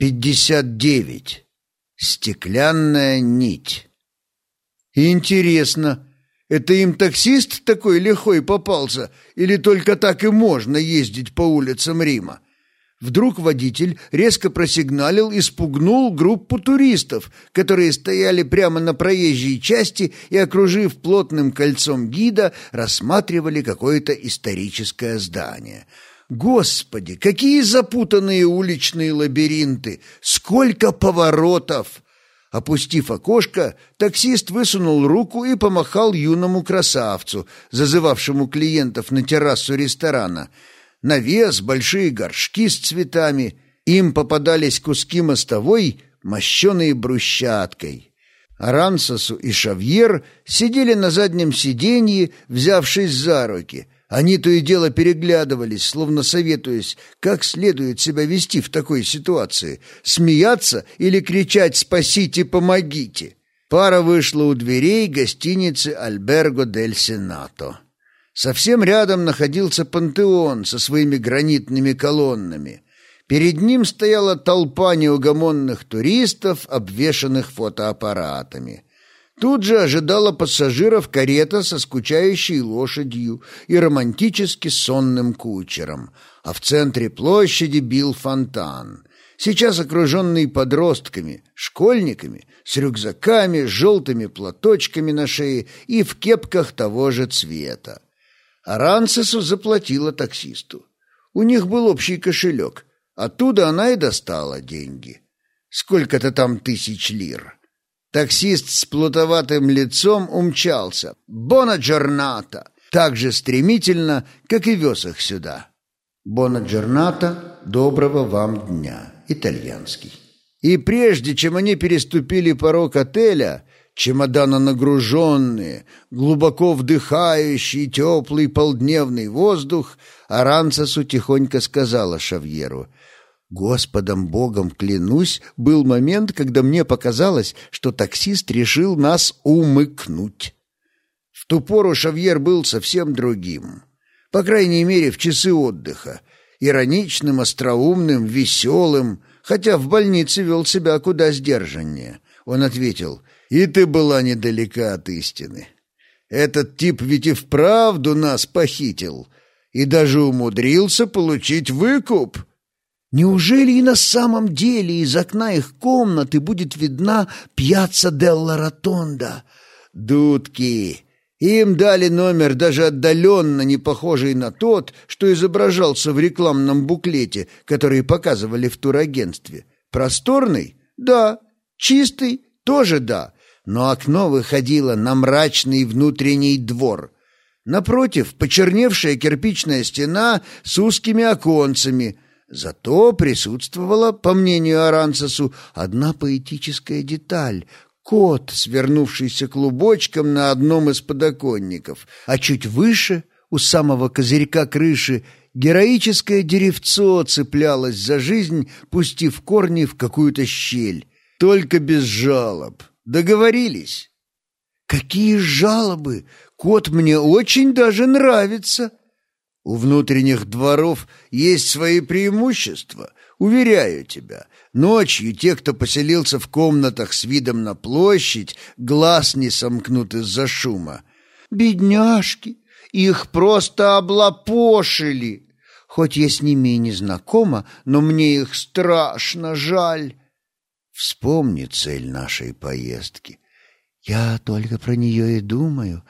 Пятьдесят девять. Стеклянная нить. Интересно, это им таксист такой лихой попался, или только так и можно ездить по улицам Рима? Вдруг водитель резко просигналил и спугнул группу туристов, которые стояли прямо на проезжей части и, окружив плотным кольцом гида, рассматривали какое-то историческое здание. Господи, какие запутанные уличные лабиринты! Сколько поворотов! Опустив окошко, таксист высунул руку и помахал юному красавцу, зазывавшему клиентов на террасу ресторана – навес, большие горшки с цветами. Им попадались куски мостовой, мощеные брусчаткой. Арансосу и Шавьер сидели на заднем сиденье, взявшись за руки. Они то и дело переглядывались, словно советуясь, как следует себя вести в такой ситуации, смеяться или кричать «Спасите, помогите!». Пара вышла у дверей гостиницы «Альберго дель Сенато». Совсем рядом находился пантеон со своими гранитными колоннами. Перед ним стояла толпа неугомонных туристов, обвешанных фотоаппаратами. Тут же ожидала пассажиров карета со скучающей лошадью и романтически сонным кучером, а в центре площади бил фонтан, сейчас окруженный подростками, школьниками, с рюкзаками, желтыми платочками на шее и в кепках того же цвета. Аранцесу заплатила таксисту. У них был общий кошелек. Оттуда она и достала деньги. Сколько-то там тысяч лир. Таксист с плутоватым лицом умчался. «Бона джорната!» Так же стремительно, как и вез их сюда. «Бона джорната» — «Доброго вам дня» — итальянский. И прежде чем они переступили порог отеля, чемодана нагруженные, глубоко вдыхающий теплый полдневный воздух, Аранцесу тихонько сказала Шавьеру, «Господом Богом клянусь, был момент, когда мне показалось, что таксист решил нас умыкнуть». В ту пору Шавьер был совсем другим, по крайней мере, в часы отдыха, ироничным, остроумным, веселым, хотя в больнице вел себя куда сдержаннее. Он ответил, и ты была недалека от истины. Этот тип ведь и вправду нас похитил и даже умудрился получить выкуп. Неужели и на самом деле из окна их комнаты будет видна пьяца Делла Ротонда? Дудки! Им дали номер, даже отдаленно не похожий на тот, что изображался в рекламном буклете, который показывали в турагентстве. Просторный? Да. Чистый? Тоже да но окно выходило на мрачный внутренний двор. Напротив, почерневшая кирпичная стена с узкими оконцами. Зато присутствовала, по мнению Аранцесу, одна поэтическая деталь — кот, свернувшийся клубочком на одном из подоконников, а чуть выше, у самого козырька крыши, героическое деревцо цеплялось за жизнь, пустив корни в какую-то щель. Только без жалоб. Договорились. Какие жалобы! Кот мне очень даже нравится. У внутренних дворов есть свои преимущества, уверяю тебя. Ночью те, кто поселился в комнатах с видом на площадь, глаз не сомкнут из-за шума. Бедняжки, их просто облапошили. Хоть я с ними и не знакома, но мне их страшно жаль. Вспомни цель нашей поездки. Я только про нее и думаю.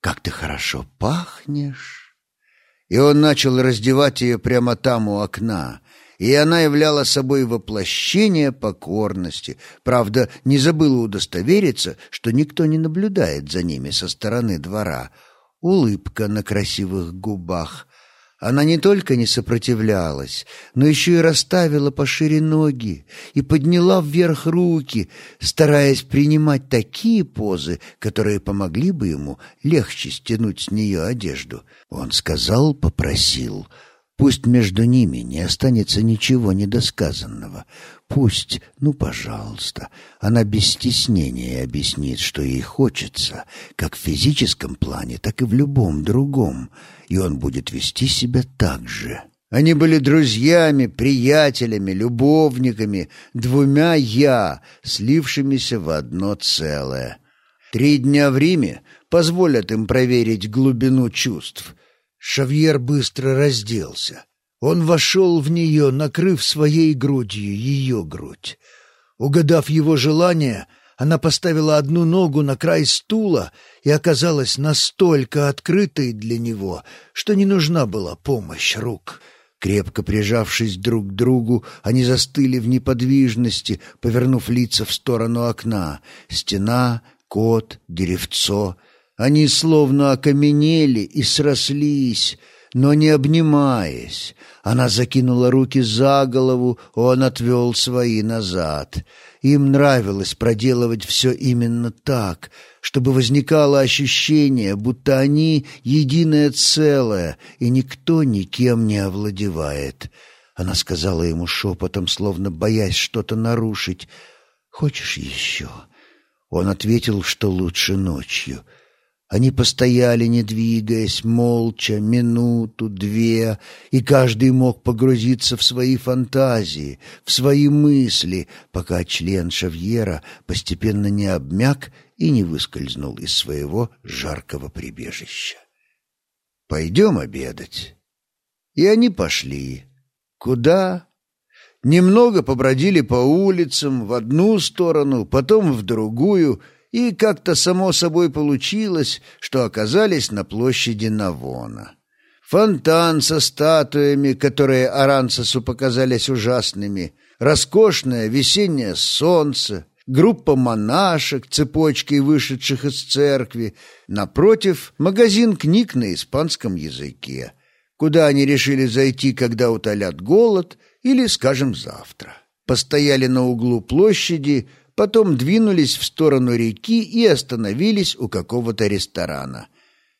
Как ты хорошо пахнешь. И он начал раздевать ее прямо там у окна, и она являла собой воплощение покорности. Правда, не забыла удостовериться, что никто не наблюдает за ними со стороны двора. Улыбка на красивых губах, она не только не сопротивлялась, но еще и расставила пошире ноги и подняла вверх руки, стараясь принимать такие позы, которые помогли бы ему легче стянуть с нее одежду. Он сказал, попросил — Пусть между ними не останется ничего недосказанного. Пусть, ну, пожалуйста, она без стеснения объяснит, что ей хочется, как в физическом плане, так и в любом другом, и он будет вести себя так же. Они были друзьями, приятелями, любовниками, двумя «я», слившимися в одно целое. Три дня в Риме позволят им проверить глубину чувств. Шавьер быстро разделся. Он вошел в нее, накрыв своей грудью ее грудь. Угадав его желание, она поставила одну ногу на край стула и оказалась настолько открытой для него, что не нужна была помощь рук. Крепко прижавшись друг к другу, они застыли в неподвижности, повернув лица в сторону окна. Стена, кот, деревцо. Они словно окаменели и срослись, но не обнимаясь. Она закинула руки за голову, он отвел свои назад. Им нравилось проделывать все именно так, чтобы возникало ощущение, будто они единое целое, и никто никем не овладевает. Она сказала ему шепотом, словно боясь что-то нарушить, «Хочешь еще?» Он ответил, что лучше ночью — они постояли, не двигаясь, молча, минуту, две, и каждый мог погрузиться в свои фантазии, в свои мысли, пока член Шавьера постепенно не обмяк и не выскользнул из своего жаркого прибежища. «Пойдем обедать». И они пошли. Куда? Немного побродили по улицам, в одну сторону, потом в другую — и как-то само собой получилось, что оказались на площади Навона. Фонтан со статуями, которые Аранцесу показались ужасными, роскошное весеннее солнце, группа монашек, цепочкой вышедших из церкви, напротив — магазин книг на испанском языке, куда они решили зайти, когда утолят голод или, скажем, завтра. Постояли на углу площади, потом двинулись в сторону реки и остановились у какого-то ресторана.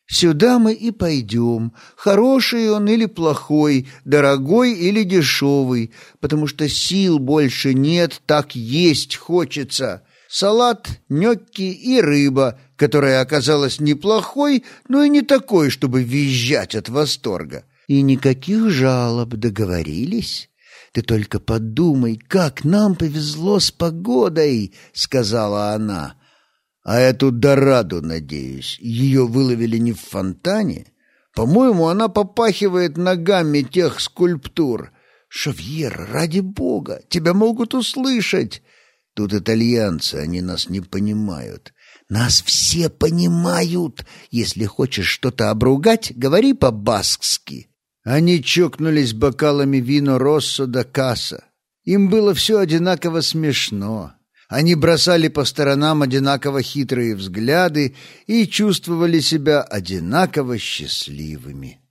«Сюда мы и пойдем, хороший он или плохой, дорогой или дешевый, потому что сил больше нет, так есть хочется. Салат, нёкки и рыба, которая оказалась неплохой, но и не такой, чтобы визжать от восторга. И никаких жалоб, договорились?» Ты только подумай, как нам повезло с погодой, сказала она. А эту дораду, надеюсь, ее выловили не в фонтане? По-моему, она попахивает ногами тех скульптур. Шавьер, ради бога, тебя могут услышать. Тут итальянцы, они нас не понимают. Нас все понимают. Если хочешь что-то обругать, говори по-баскски. Они чокнулись бокалами вино Россо да Касса. Им было все одинаково смешно. Они бросали по сторонам одинаково хитрые взгляды и чувствовали себя одинаково счастливыми.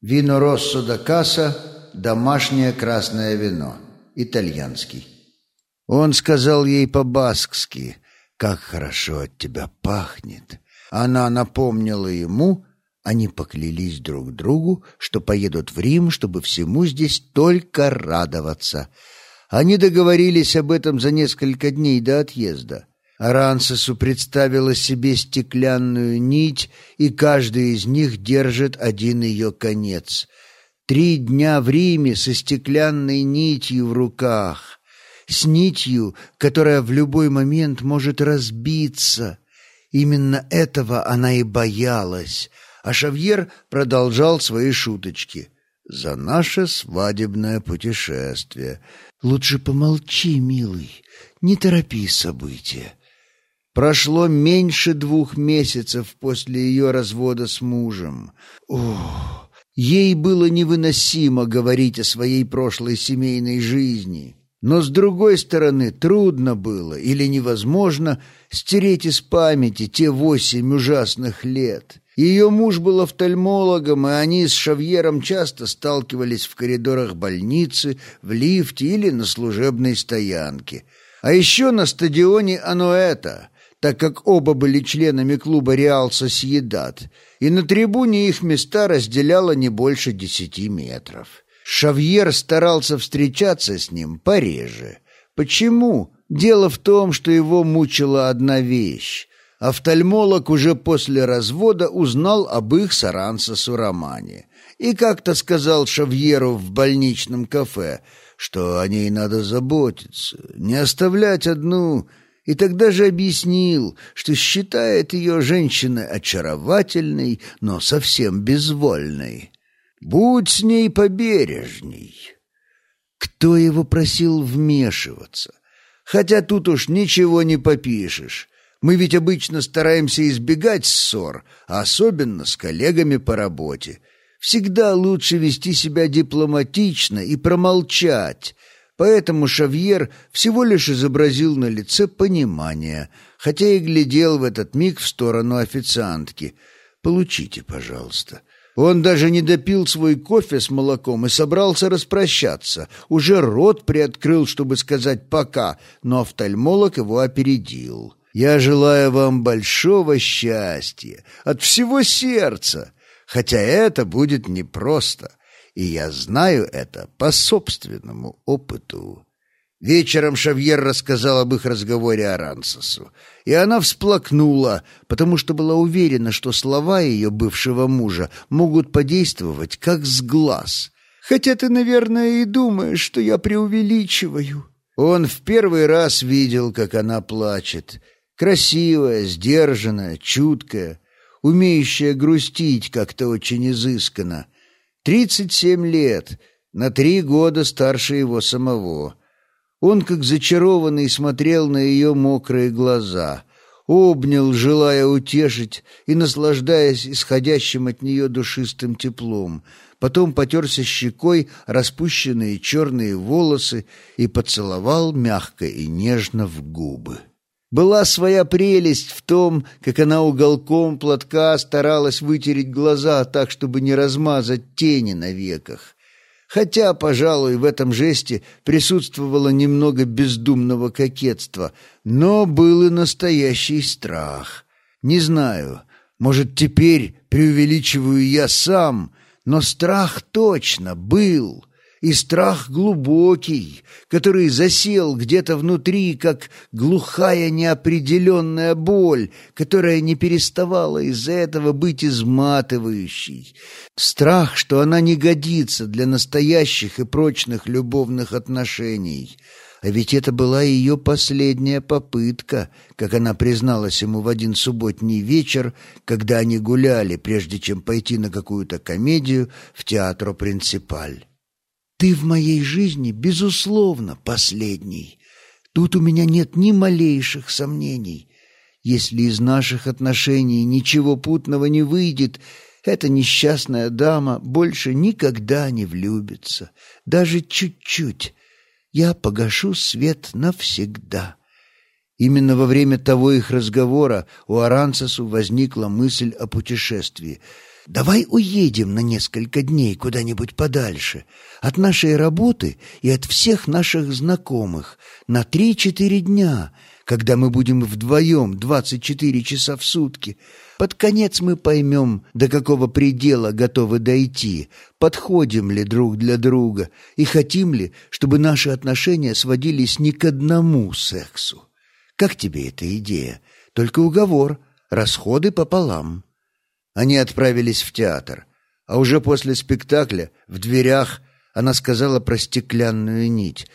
Вино Россо да Касса — домашнее красное вино, итальянский. Он сказал ей по-баскски, «Как хорошо от тебя пахнет». Она напомнила ему — они поклялись друг другу, что поедут в Рим, чтобы всему здесь только радоваться. Они договорились об этом за несколько дней до отъезда. Арансесу представила себе стеклянную нить, и каждый из них держит один ее конец. Три дня в Риме со стеклянной нитью в руках, с нитью, которая в любой момент может разбиться. Именно этого она и боялась — а Шавьер продолжал свои шуточки. «За наше свадебное путешествие. Лучше помолчи, милый, не торопи события». Прошло меньше двух месяцев после ее развода с мужем. Ох, ей было невыносимо говорить о своей прошлой семейной жизни. Но, с другой стороны, трудно было или невозможно стереть из памяти те восемь ужасных лет. Ее муж был офтальмологом, и они с Шавьером часто сталкивались в коридорах больницы, в лифте или на служебной стоянке. А еще на стадионе Ануэта, так как оба были членами клуба «Реал Сосьедат», и на трибуне их места разделяло не больше десяти метров. Шавьер старался встречаться с ним пореже. Почему? Дело в том, что его мучила одна вещь. Офтальмолог уже после развода узнал об их с Арансосу романе. и как-то сказал Шавьеру в больничном кафе, что о ней надо заботиться, не оставлять одну, и тогда же объяснил, что считает ее женщиной очаровательной, но совсем безвольной. «Будь с ней побережней». Кто его просил вмешиваться? Хотя тут уж ничего не попишешь. Мы ведь обычно стараемся избегать ссор, а особенно с коллегами по работе. Всегда лучше вести себя дипломатично и промолчать. Поэтому Шавьер всего лишь изобразил на лице понимание, хотя и глядел в этот миг в сторону официантки. «Получите, пожалуйста». Он даже не допил свой кофе с молоком и собрался распрощаться. Уже рот приоткрыл, чтобы сказать «пока», но офтальмолог его опередил. «Я желаю вам большого счастья, от всего сердца, хотя это будет непросто, и я знаю это по собственному опыту». Вечером Шавьер рассказал об их разговоре Арансосу, и она всплакнула, потому что была уверена, что слова ее бывшего мужа могут подействовать как с глаз. «Хотя ты, наверное, и думаешь, что я преувеличиваю». Он в первый раз видел, как она плачет. Красивая, сдержанная, чуткая, умеющая грустить как-то очень изысканно. Тридцать семь лет, на три года старше его самого. Он, как зачарованный, смотрел на ее мокрые глаза, обнял, желая утешить и наслаждаясь исходящим от нее душистым теплом, потом потерся щекой распущенные черные волосы и поцеловал мягко и нежно в губы. Была своя прелесть в том, как она уголком платка старалась вытереть глаза так, чтобы не размазать тени на веках. Хотя, пожалуй, в этом жесте присутствовало немного бездумного кокетства, но был и настоящий страх. Не знаю, может, теперь преувеличиваю я сам, но страх точно был и страх глубокий, который засел где-то внутри, как глухая неопределенная боль, которая не переставала из-за этого быть изматывающей. Страх, что она не годится для настоящих и прочных любовных отношений. А ведь это была ее последняя попытка, как она призналась ему в один субботний вечер, когда они гуляли, прежде чем пойти на какую-то комедию в театру «Принципаль». Ты в моей жизни, безусловно, последний. Тут у меня нет ни малейших сомнений. Если из наших отношений ничего путного не выйдет, эта несчастная дама больше никогда не влюбится. Даже чуть-чуть. Я погашу свет навсегда. Именно во время того их разговора у Аранцесу возникла мысль о путешествии — Давай уедем на несколько дней куда-нибудь подальше от нашей работы и от всех наших знакомых на три-четыре дня, когда мы будем вдвоем двадцать четыре часа в сутки. Под конец мы поймем, до какого предела готовы дойти, подходим ли друг для друга и хотим ли, чтобы наши отношения сводились не к одному сексу. Как тебе эта идея? Только уговор, расходы пополам». Они отправились в театр, а уже после спектакля в дверях она сказала про стеклянную нить.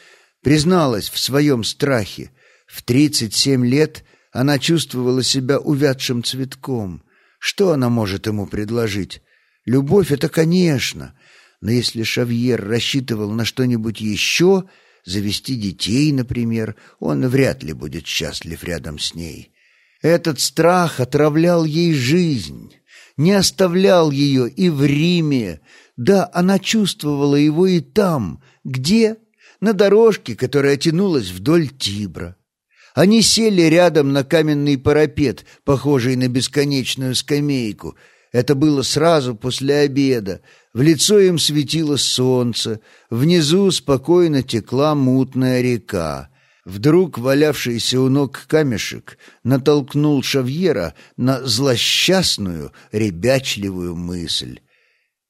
Призналась в своем страхе. В тридцать семь лет она чувствовала себя увядшим цветком. Что она может ему предложить? Любовь — это конечно, но если Шавьер рассчитывал на что-нибудь еще, завести детей, например, он вряд ли будет счастлив рядом с ней. Этот страх отравлял ей жизнь не оставлял ее и в Риме. Да, она чувствовала его и там. Где? На дорожке, которая тянулась вдоль Тибра. Они сели рядом на каменный парапет, похожий на бесконечную скамейку. Это было сразу после обеда. В лицо им светило солнце, внизу спокойно текла мутная река. Вдруг валявшийся у ног камешек натолкнул Шавьера на злосчастную, ребячливую мысль.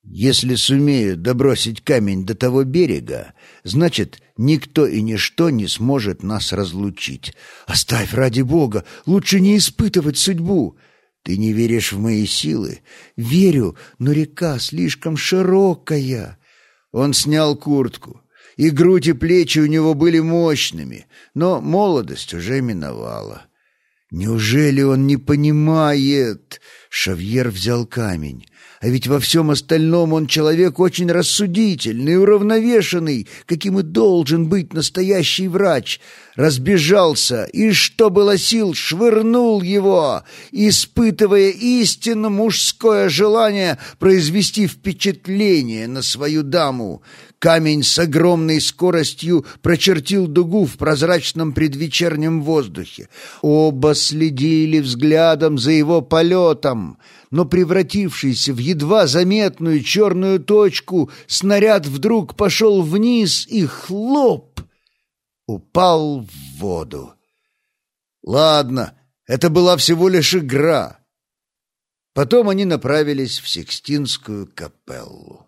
«Если сумею добросить камень до того берега, значит, никто и ничто не сможет нас разлучить. Оставь, ради бога, лучше не испытывать судьбу. Ты не веришь в мои силы? Верю, но река слишком широкая. Он снял куртку, и грудь и плечи у него были мощными, но молодость уже миновала. Неужели он не понимает? Шавьер взял камень. А ведь во всем остальном он человек очень рассудительный, уравновешенный, каким и должен быть настоящий врач. Разбежался и, что было сил, швырнул его, испытывая истинно мужское желание произвести впечатление на свою даму. Камень с огромной скоростью прочертил дугу в прозрачном предвечернем воздухе. Оба следили взглядом за его полетом — но превратившийся в едва заметную черную точку, снаряд вдруг пошел вниз и хлоп упал в воду. Ладно, это была всего лишь игра. Потом они направились в Сикстинскую капеллу.